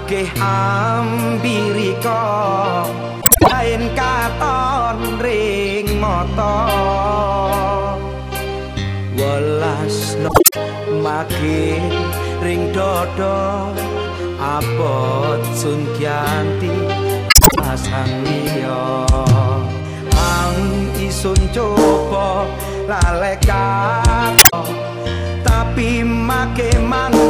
akeh ambirika lain katon ring mata. Welasno no ring dodo abot sun kianti pasang liya ang isun coba lalekat tapi make mantap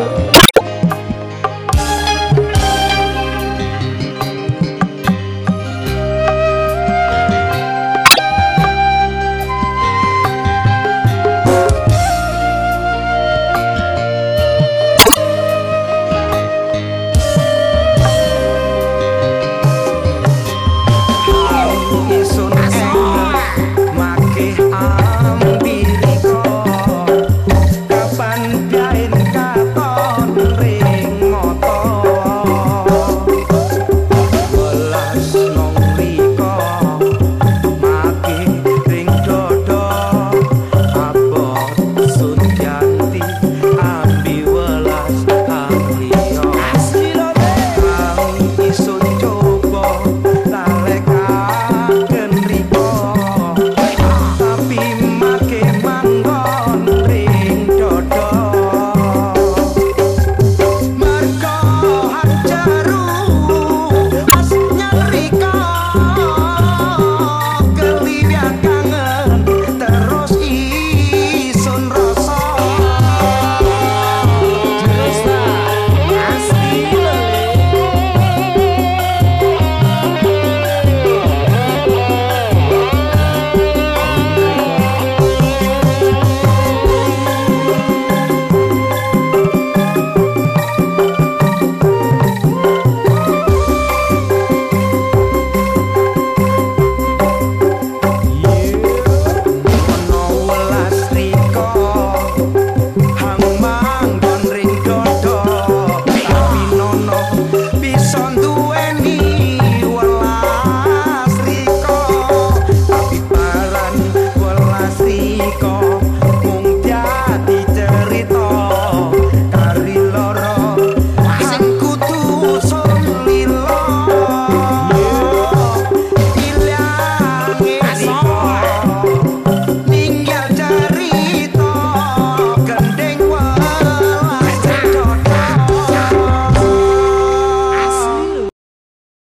Bye.